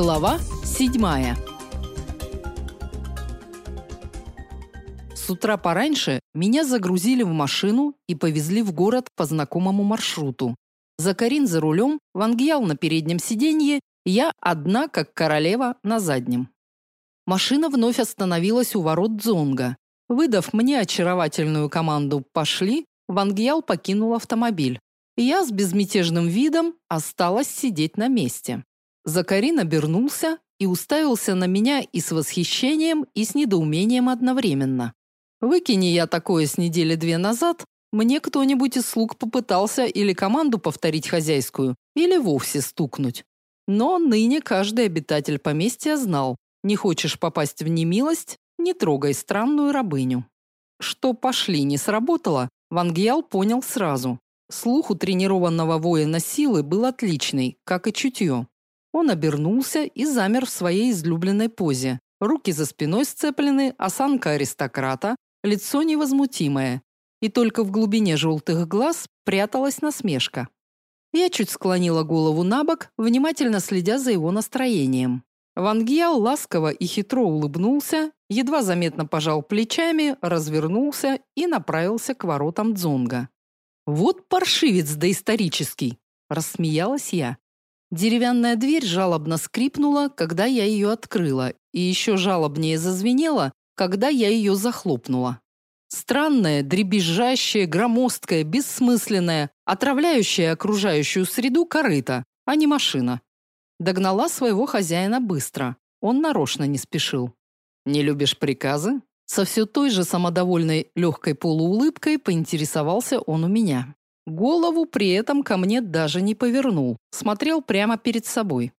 Глава седьмая. С утра пораньше меня загрузили в машину и повезли в город по знакомому маршруту. Закарин за рулем, Вангьял на переднем сиденье, я одна, как королева, на заднем. Машина вновь остановилась у ворот Дзонга. Выдав мне очаровательную команду «пошли», Вангьял покинул автомобиль. Я с безмятежным видом осталась сидеть на месте. Закарин обернулся и уставился на меня и с восхищением, и с недоумением одновременно. Выкини я такое с недели две назад, мне кто-нибудь из слуг попытался или команду повторить хозяйскую, или вовсе стукнуть. Но ныне каждый обитатель поместья знал: не хочешь попасть в немилость, не трогай странную рабыню. Что пошли не сработало, Вангьял понял сразу. Слух у тренированного воина силы был отличный, как и чутье. Он обернулся и замер в своей излюбленной позе. Руки за спиной сцеплены, осанка аристократа, лицо невозмутимое, и только в глубине желтых глаз пряталась насмешка. Я чуть склонила голову набок, внимательно следя за его настроением. Ван Гиал ласково и хитро улыбнулся, едва заметно пожал плечами, развернулся и направился к воротам Дзонга. Вот паршивец доисторический, рассмеялась я. Деревянная дверь жалобно скрипнула, когда я ее открыла, и еще жалобнее зазвенела, когда я ее захлопнула. Странная, дребезжащая, громоздкая, бессмысленная, отравляющая окружающую среду корыто, а не машина. Догнала своего хозяина быстро. Он нарочно не спешил. «Не любишь приказы?» Со все той же самодовольной легкой полуулыбкой поинтересовался он у меня. Голову при этом ко мне даже не повернул, смотрел прямо перед собой.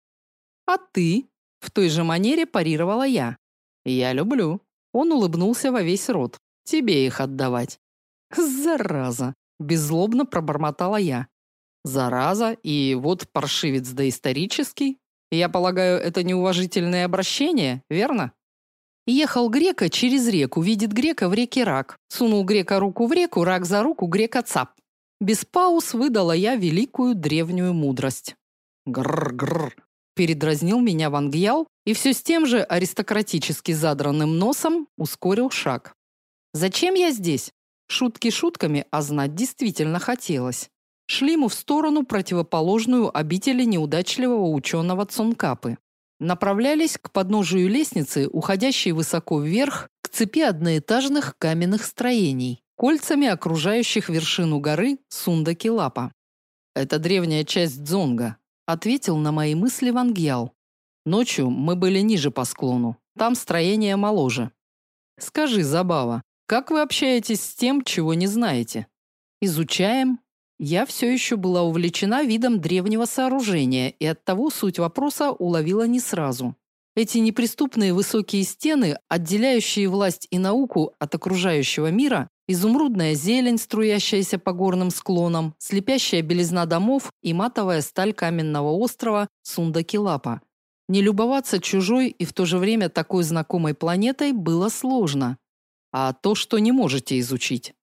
А ты? В той же манере парировала я. Я люблю. Он улыбнулся во весь рот. Тебе их отдавать. Зараза, беззлобно пробормотала я. Зараза и вот паршивец доисторический. Я полагаю, это неуважительное обращение, верно? Ехал грека через реку, видит грека в реке рак. Сунул грека руку в реку, рак за руку, грека цап. Без пауз выдала я великую древнюю мудрость. Гр-гр, передразнил меня Вангьял и все с тем же аристократически задранным носом ускорил шаг. Зачем я здесь? Шутки шутками, а знать действительно хотелось. Шли мы в сторону противоположную обители неудачливого ученого Цункапы. Направлялись к подножию лестницы, уходящей высоко вверх, к цепи одноэтажных каменных строений кольцами окружающих вершину горы Сундакилапа. Это древняя часть Дзонга, ответил на мои мысли Вангьял. Ночью мы были ниже по склону. Там строение моложе. Скажи, Забава, как вы общаетесь с тем, чего не знаете? Изучаем. Я все еще была увлечена видом древнего сооружения, и оттого суть вопроса уловила не сразу. Эти неприступные высокие стены, отделяющие власть и науку от окружающего мира, изумрудная зелень, струящаяся по горным склонам, слепящая белизна домов и матовая сталь каменного острова Сундакилапа. Не любоваться чужой и в то же время такой знакомой планетой было сложно. А то, что не можете изучить.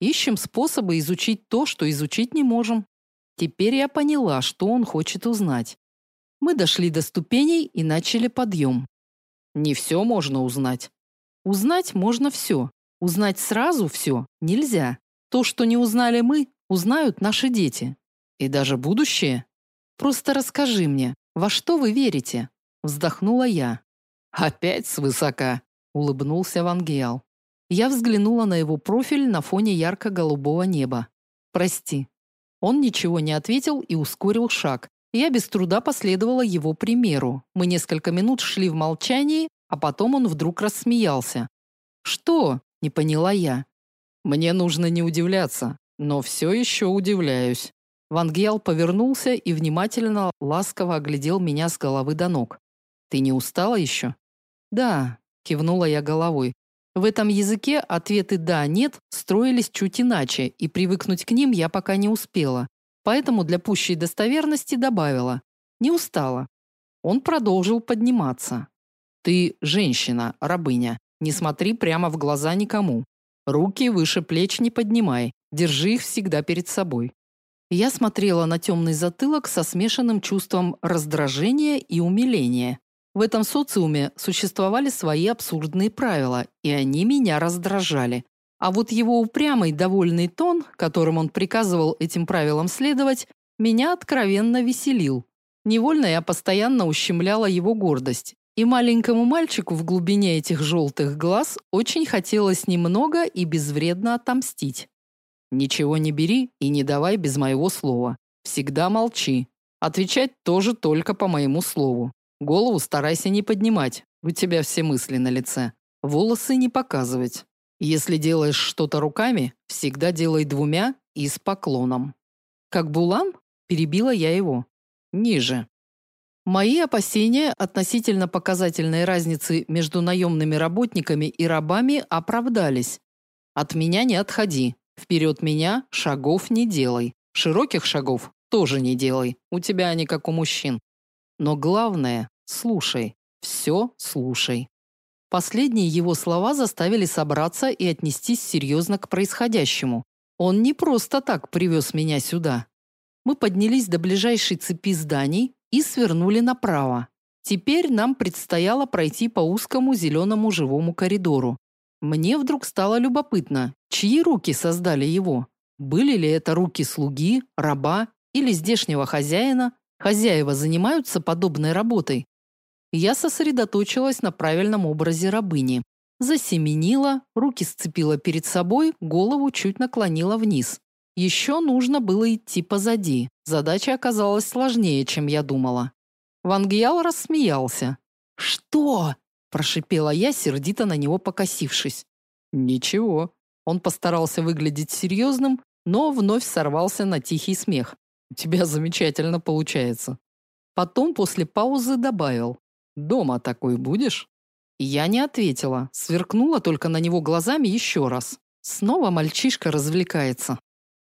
Ищем способы изучить то, что изучить не можем. Теперь я поняла, что он хочет узнать. Мы дошли до ступеней и начали подъем. Не все можно узнать. Узнать можно все, Узнать сразу все нельзя. То, что не узнали мы, узнают наши дети. И даже будущее. Просто расскажи мне, во что вы верите? Вздохнула я. Опять свысока, улыбнулся Вангиал. Я взглянула на его профиль на фоне ярко-голубого неба. Прости. Он ничего не ответил и ускорил шаг. Я без труда последовала его примеру. Мы несколько минут шли в молчании, а потом он вдруг рассмеялся. Что? Не поняла я. Мне нужно не удивляться, но все еще удивляюсь. Вангел повернулся и внимательно, ласково оглядел меня с головы до ног. Ты не устала еще?» Да, кивнула я головой. В этом языке ответы да, нет строились чуть иначе, и привыкнуть к ним я пока не успела. Поэтому для пущей достоверности добавила: "Не устала". Он продолжил подниматься. Ты женщина, рабыня. Не смотри прямо в глаза никому. Руки выше плеч не поднимай. Держи их всегда перед собой. Я смотрела на темный затылок со смешанным чувством раздражения и умиления. В этом социуме существовали свои абсурдные правила, и они меня раздражали. А вот его упрямый, довольный тон, которым он приказывал этим правилам следовать, меня откровенно веселил. Невольно я постоянно ущемляла его гордость, и маленькому мальчику в глубине этих желтых глаз очень хотелось немного и безвредно отомстить. Ничего не бери и не давай без моего слова. Всегда молчи. Отвечать тоже только по моему слову. Голову старайся не поднимать. У тебя все мысли на лице. Волосы не показывать. Если делаешь что-то руками, всегда делай двумя и с поклоном. Как Булан, перебила я его. Ниже. Мои опасения относительно показательной разницы между наемными работниками и рабами оправдались. От меня не отходи. Вперед меня шагов не делай. Широких шагов тоже не делай. У тебя они как у мужчин. Но главное, Слушай, все слушай. Последние его слова заставили собраться и отнестись серьезно к происходящему. Он не просто так привез меня сюда. Мы поднялись до ближайшей цепи зданий и свернули направо. Теперь нам предстояло пройти по узкому зеленому живому коридору. Мне вдруг стало любопытно, чьи руки создали его? Были ли это руки слуги, раба или здешнего хозяина? Хозяева занимаются подобной работой? Я сосредоточилась на правильном образе рабыни. Засеменила, руки сцепила перед собой, голову чуть наклонила вниз. Еще нужно было идти позади. Задача оказалась сложнее, чем я думала. Вангьял рассмеялся. «Что?» – прошипела я, сердито на него покосившись. «Ничего». Он постарался выглядеть серьезным, но вновь сорвался на тихий смех. «У тебя замечательно получается». Потом после паузы добавил. Дома такой будешь? Я не ответила, сверкнула только на него глазами еще раз. Снова мальчишка развлекается.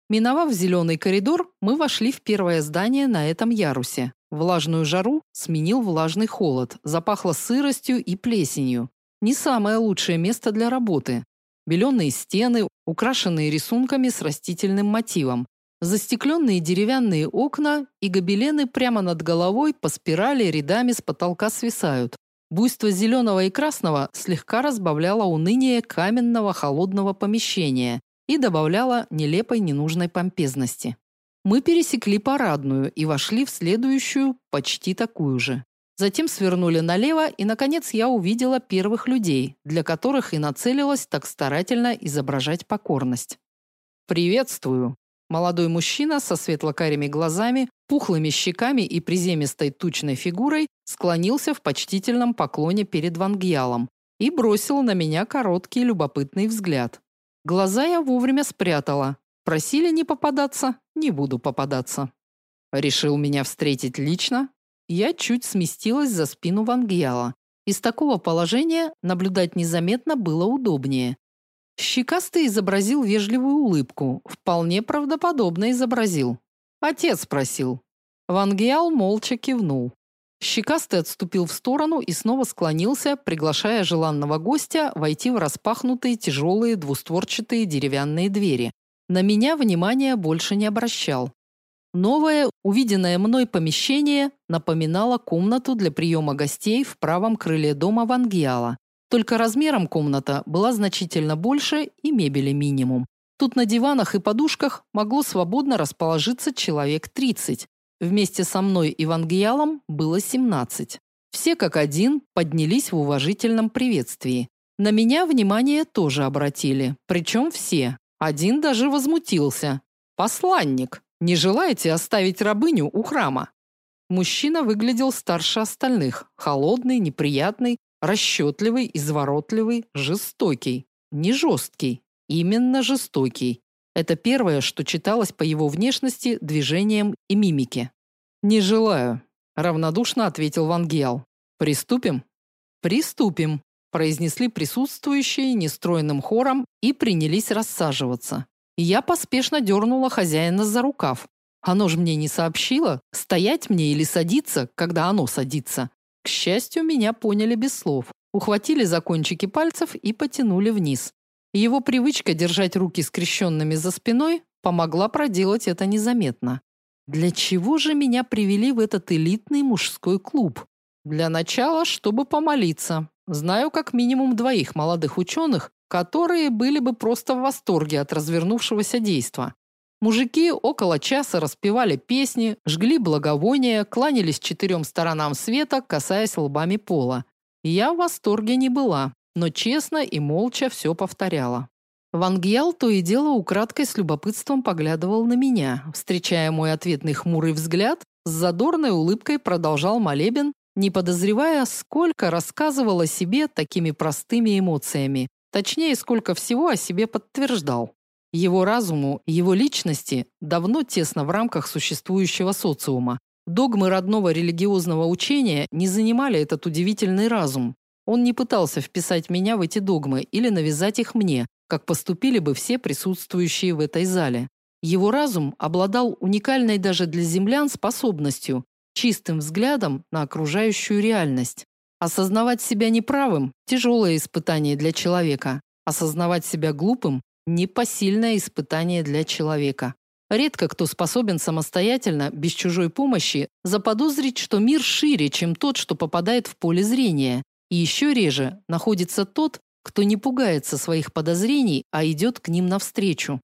Миновав зеленый коридор, мы вошли в первое здание на этом ярусе. Влажную жару сменил влажный холод, запахло сыростью и плесенью. Не самое лучшее место для работы. Беленые стены, украшенные рисунками с растительным мотивом. Застекленные деревянные окна и гобелены прямо над головой по спирали рядами с потолка свисают. Буйство зеленого и красного слегка разбавляло уныние каменного холодного помещения и добавляло нелепой ненужной помпезности. Мы пересекли парадную и вошли в следующую, почти такую же. Затем свернули налево, и наконец я увидела первых людей, для которых и нацелилась так старательно изображать покорность. Приветствую, Молодой мужчина со светло-карими глазами, пухлыми щеками и приземистой тучной фигурой склонился в почтительном поклоне перед Вангьялом и бросил на меня короткий любопытный взгляд. Глаза я вовремя спрятала. Просили не попадаться, не буду попадаться. Решил меня встретить лично. Я чуть сместилась за спину Вангьяла. Из такого положения наблюдать незаметно было удобнее. Щекастый изобразил вежливую улыбку, вполне правдоподобно изобразил. Отец просил. Вангиал молча кивнул. Щекастый отступил в сторону и снова склонился, приглашая желанного гостя войти в распахнутые тяжелые двустворчатые деревянные двери. На меня внимания больше не обращал. Новое, увиденное мной помещение напоминало комнату для приема гостей в правом крыле дома Вангиала. Только размером комната была значительно больше и мебели минимум. Тут на диванах и подушках могло свободно расположиться человек 30. Вместе со мной и Вангиалом было 17. Все как один поднялись в уважительном приветствии. На меня внимание тоже обратили, причем все. Один даже возмутился. Посланник, не желаете оставить рабыню у храма? Мужчина выглядел старше остальных, холодный, неприятный, расчетливый, изворотливый, жестокий. Не жесткий, именно жестокий. Это первое, что читалось по его внешности, движениям и мимике. Не желаю, равнодушно ответил Вангиал. Приступим? Приступим, произнесли присутствующие нестройным хором и принялись рассаживаться. Я поспешно дернула хозяина за рукав. Оно же мне не сообщило, стоять мне или садиться, когда оно садится. К счастью, меня поняли без слов. Ухватили за кончики пальцев и потянули вниз. Его привычка держать руки скрещенными за спиной помогла проделать это незаметно. Для чего же меня привели в этот элитный мужской клуб? Для начала, чтобы помолиться. Знаю как минимум двоих молодых ученых, которые были бы просто в восторге от развернувшегося действа. Мужики около часа распевали песни, жгли благовония, кланялись четырем сторонам света, касаясь лбами пола. Я в восторге не была, но честно и молча все повторяла. Ван Гьял то и дело украдкой с любопытством поглядывал на меня, встречая мой ответный хмурый взгляд, с задорной улыбкой продолжал молебен, не подозревая, сколько рассказывал о себе такими простыми эмоциями, точнее, сколько всего о себе подтверждал. Его разуму, его личности давно тесно в рамках существующего социума. Догмы родного религиозного учения не занимали этот удивительный разум. Он не пытался вписать меня в эти догмы или навязать их мне, как поступили бы все присутствующие в этой зале. Его разум обладал уникальной даже для землян способностью чистым взглядом на окружающую реальность. Осознавать себя неправым тяжелое испытание для человека. Осознавать себя глупым непосильное испытание для человека. Редко кто способен самостоятельно, без чужой помощи, заподозрить, что мир шире, чем тот, что попадает в поле зрения. И еще реже находится тот, кто не пугается своих подозрений, а идет к ним навстречу.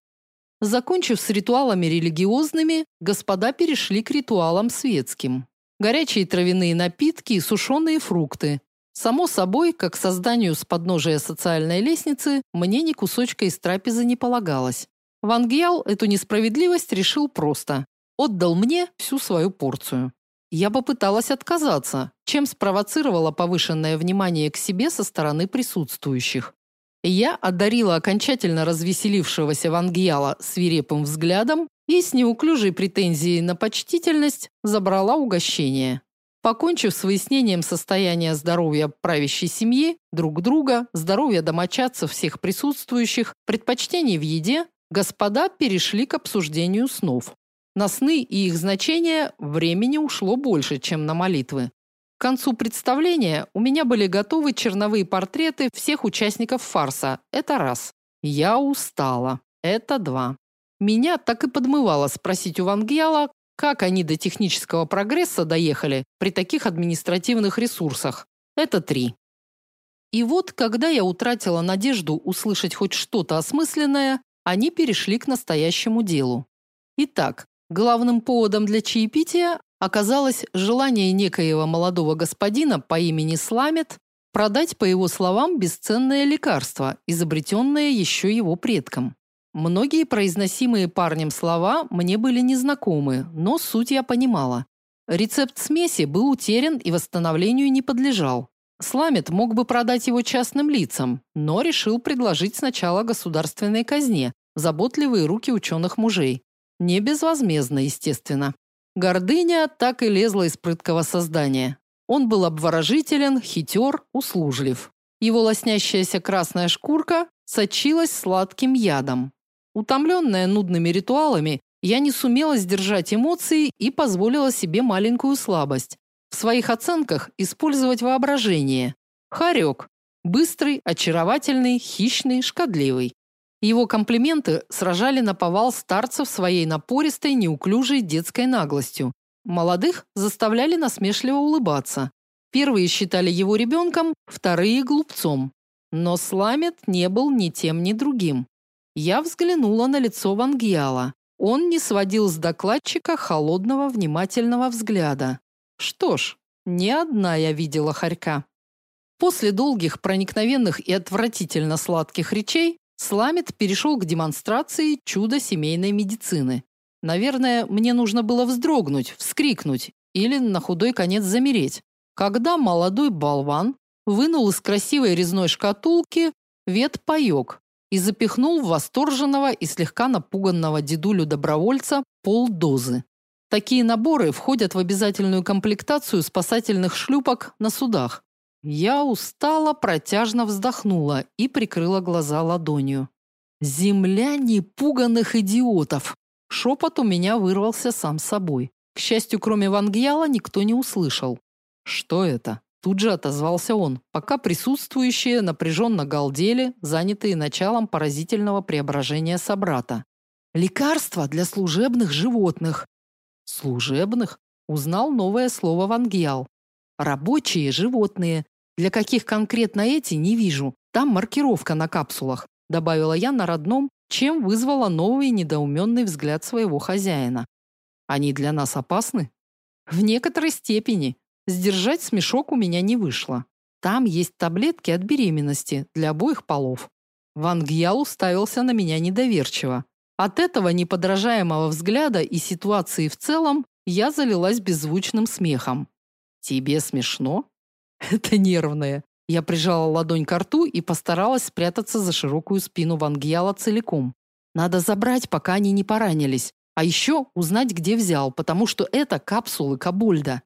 Закончив с ритуалами религиозными, господа перешли к ритуалам светским. Горячие травяные напитки и сушеные фрукты, Само собой, как созданию с подножия социальной лестницы, мне ни кусочка из трапезы не полагалось. Ван Гьял эту несправедливость решил просто. Отдал мне всю свою порцию. Я попыталась отказаться, чем спровоцировала повышенное внимание к себе со стороны присутствующих. Я одарила окончательно развеселившегося Ван Гьяла свирепым взглядом и с неуклюжей претензией на почтительность забрала угощение. Покончив с выяснением состояния здоровья правящей семьи, друг друга, здоровья домочадцев всех присутствующих, предпочтений в еде, господа перешли к обсуждению снов. На сны и их значение времени ушло больше, чем на молитвы. К концу представления у меня были готовы черновые портреты всех участников фарса. Это раз. Я устала. Это два. Меня так и подмывало спросить у Вангьяла, как они до технического прогресса доехали при таких административных ресурсах? Это три. И вот, когда я утратила надежду услышать хоть что-то осмысленное, они перешли к настоящему делу. Итак, главным поводом для чаепития оказалось желание некоего молодого господина по имени Сламет продать, по его словам, бесценное лекарство, изобретенное еще его предком. Многие произносимые парнем слова мне были незнакомы, но суть я понимала. Рецепт смеси был утерян и восстановлению не подлежал. Сламет мог бы продать его частным лицам, но решил предложить сначала государственной казне, заботливые руки ученых мужей. Не безвозмездно, естественно. Гордыня так и лезла из прыткого создания. Он был обворожителен, хитер, услужлив. Его лоснящаяся красная шкурка сочилась сладким ядом. Утомленная нудными ритуалами, я не сумела сдержать эмоции и позволила себе маленькую слабость. В своих оценках использовать воображение. Харек. Быстрый, очаровательный, хищный, шкодливый. Его комплименты сражали на повал старцев своей напористой, неуклюжей детской наглостью. Молодых заставляли насмешливо улыбаться. Первые считали его ребенком, вторые глупцом. Но Сламет не был ни тем, ни другим. Я взглянула на лицо Вангьяла. Он не сводил с докладчика холодного, внимательного взгляда. Что ж, не одна я видела хорька. После долгих, проникновенных и отвратительно сладких речей Сламет перешел к демонстрации чуда семейной медицины. Наверное, мне нужно было вздрогнуть, вскрикнуть или на худой конец замереть, когда молодой болван вынул из красивой резной шкатулки ветпаёк и запихнул в восторженного и слегка напуганного дедулю-добровольца полдозы. Такие наборы входят в обязательную комплектацию спасательных шлюпок на судах. Я устала, протяжно вздохнула и прикрыла глаза ладонью. Земля непуганных идиотов. Шепот у меня вырвался сам собой. К счастью, кроме Вангьяла, никто не услышал. Что это? Тут же отозвался он, пока присутствующие напряженно галдели, занятые началом поразительного преображения собрата. Лекарство для служебных животных. Служебных? Узнал новое слово Вангьял. Рабочие животные. Для каких конкретно эти, не вижу. Там маркировка на капсулах, добавила я на родном, чем вызвала новый недоуменный взгляд своего хозяина. Они для нас опасны? В некоторой степени. Сдержать смешок у меня не вышло. Там есть таблетки от беременности для обоих полов. Ван Гьял уставился на меня недоверчиво. От этого неподражаемого взгляда и ситуации в целом я залилась беззвучным смехом. Тебе смешно? Это нервное. Я прижала ладонь к рту и постаралась спрятаться за широкую спину Ван Гьяла целиком. Надо забрать, пока они не поранились. А еще узнать, где взял, потому что это капсулы Кабульда.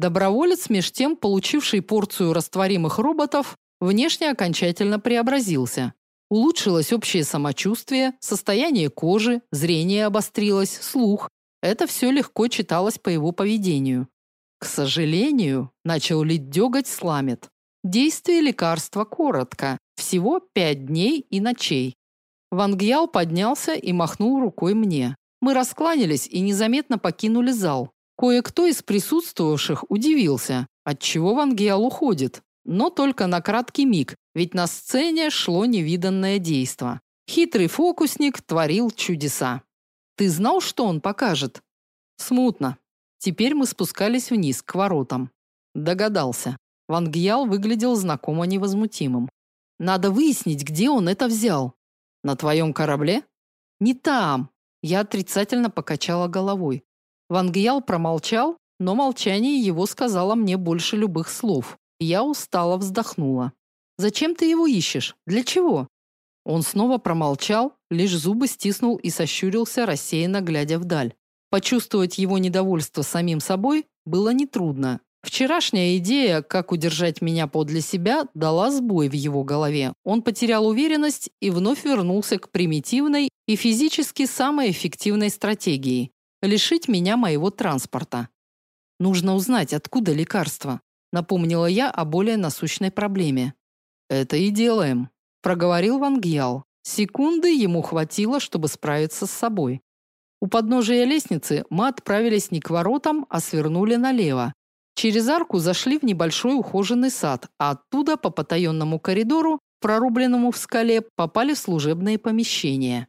Доброволец, меж тем, получивший порцию растворимых роботов, внешне окончательно преобразился. Улучшилось общее самочувствие, состояние кожи, зрение обострилось, слух. Это все легко читалось по его поведению. К сожалению, начал лить деготь сламет. Действие лекарства коротко, всего пять дней и ночей. Ван Гьял поднялся и махнул рукой мне. Мы раскланялись и незаметно покинули зал. Кое-кто из присутствовавших удивился, отчего Ван Гиал уходит, но только на краткий миг, ведь на сцене шло невиданное действо. Хитрый фокусник творил чудеса. Ты знал, что он покажет? Смутно. Теперь мы спускались вниз к воротам. Догадался. Ван Гьял выглядел знакомо невозмутимым. Надо выяснить, где он это взял. На твоем корабле? Не там. Я отрицательно покачала головой. Ван промолчал, но молчание его сказало мне больше любых слов. Я устало вздохнула. Зачем ты его ищешь? Для чего? Он снова промолчал, лишь зубы стиснул и сощурился, рассеянно глядя вдаль. Почувствовать его недовольство самим собой было нетрудно. Вчерашняя идея, как удержать меня подле себя, дала сбой в его голове. Он потерял уверенность и вновь вернулся к примитивной и физически самой эффективной стратегии лишить меня моего транспорта. Нужно узнать, откуда лекарство, напомнила я о более насущной проблеме. Это и делаем, проговорил Ван Гьял. Секунды ему хватило, чтобы справиться с собой. У подножия лестницы мы отправились не к воротам, а свернули налево. Через арку зашли в небольшой ухоженный сад, а оттуда по потаенному коридору, прорубленному в скале, попали в служебные помещения.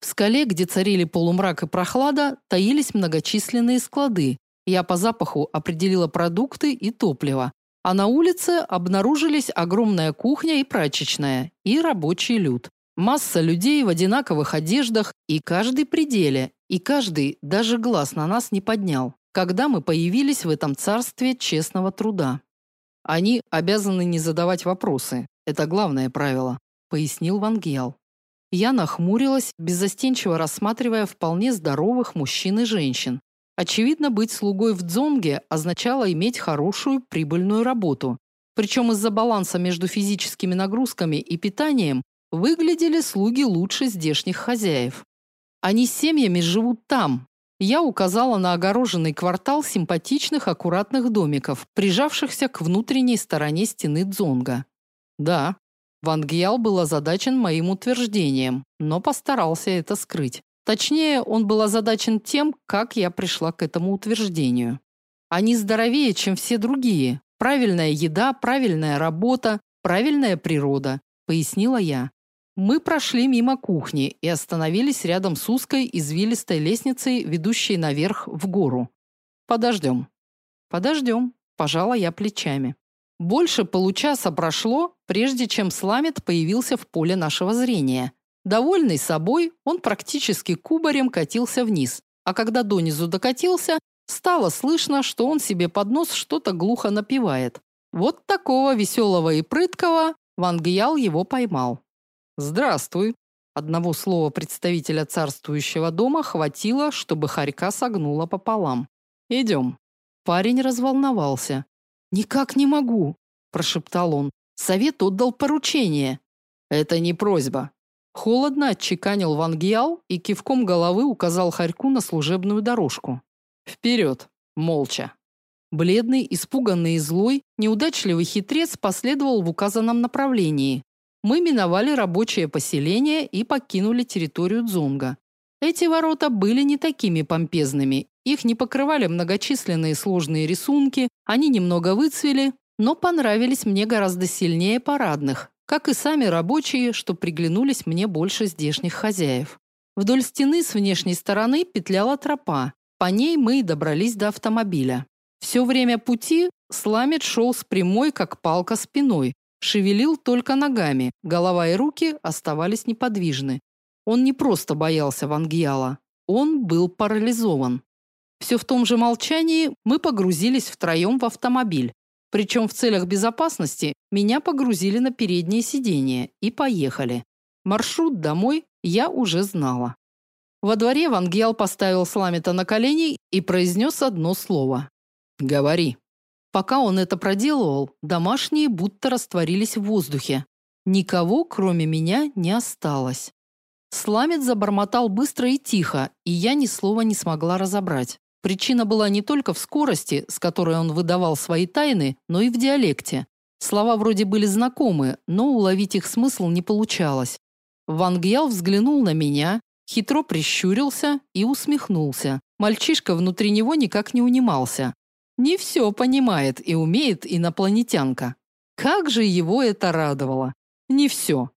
В скале, где царили полумрак и прохлада, таились многочисленные склады. Я по запаху определила продукты и топливо. А на улице обнаружились огромная кухня и прачечная, и рабочий люд. Масса людей в одинаковых одеждах, и каждый при деле, и каждый даже глаз на нас не поднял, когда мы появились в этом царстве честного труда. Они обязаны не задавать вопросы. Это главное правило, пояснил Вангел. Я нахмурилась, беззастенчиво рассматривая вполне здоровых мужчин и женщин. Очевидно, быть слугой в дзонге означало иметь хорошую прибыльную работу. Причем из-за баланса между физическими нагрузками и питанием выглядели слуги лучше здешних хозяев. Они с семьями живут там. Я указала на огороженный квартал симпатичных аккуратных домиков, прижавшихся к внутренней стороне стены дзонга. Да, Ван Гьял был озадачен моим утверждением, но постарался это скрыть. Точнее, он был озадачен тем, как я пришла к этому утверждению. Они здоровее, чем все другие. Правильная еда, правильная работа, правильная природа, пояснила я. Мы прошли мимо кухни и остановились рядом с узкой извилистой лестницей, ведущей наверх в гору. Подождем. Подождем, пожала я плечами. Больше получаса прошло, прежде чем Сламет появился в поле нашего зрения. Довольный собой, он практически кубарем катился вниз, а когда донизу докатился, стало слышно, что он себе под нос что-то глухо напевает. Вот такого веселого и прыткого Ван Гиял его поймал. «Здравствуй!» Одного слова представителя царствующего дома хватило, чтобы хорька согнула пополам. «Идем». Парень разволновался. Никак не могу, прошептал он. Совет отдал поручение. Это не просьба. Холодно отчеканил Ван Гиал и кивком головы указал Харьку на служебную дорожку. Вперед, молча. Бледный, испуганный и злой, неудачливый хитрец последовал в указанном направлении. Мы миновали рабочее поселение и покинули территорию Дзонга. Эти ворота были не такими помпезными. Их не покрывали многочисленные сложные рисунки, они немного выцвели, но понравились мне гораздо сильнее парадных, как и сами рабочие, что приглянулись мне больше здешних хозяев. Вдоль стены с внешней стороны петляла тропа. По ней мы и добрались до автомобиля. Все время пути Сламет шел с прямой, как палка, спиной, шевелил только ногами, голова и руки оставались неподвижны. Он не просто боялся Вангьяла, он был парализован. Все в том же молчании мы погрузились втроем в автомобиль. Причем в целях безопасности меня погрузили на переднее сиденье и поехали. Маршрут домой я уже знала. Во дворе Вангьял поставил Сламета на колени и произнес одно слово. «Говори». Пока он это проделывал, домашние будто растворились в воздухе. Никого, кроме меня, не осталось. Сламет забормотал быстро и тихо, и я ни слова не смогла разобрать. Причина была не только в скорости, с которой он выдавал свои тайны, но и в диалекте. Слова вроде были знакомы, но уловить их смысл не получалось. Ван Гьял взглянул на меня, хитро прищурился и усмехнулся. Мальчишка внутри него никак не унимался. Не все понимает и умеет инопланетянка. Как же его это радовало. Не все.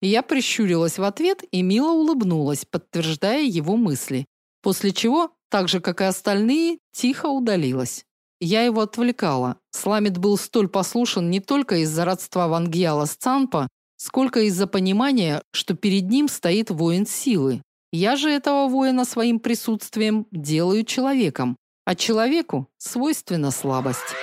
Я прищурилась в ответ и мило улыбнулась, подтверждая его мысли. После чего, так же как и остальные, тихо удалилась. Я его отвлекала. Сламит был столь послушен не только из-за родства Вангьяла с Цанпа, сколько из-за понимания, что перед ним стоит воин силы. Я же этого воина своим присутствием делаю человеком, а человеку свойственна слабость.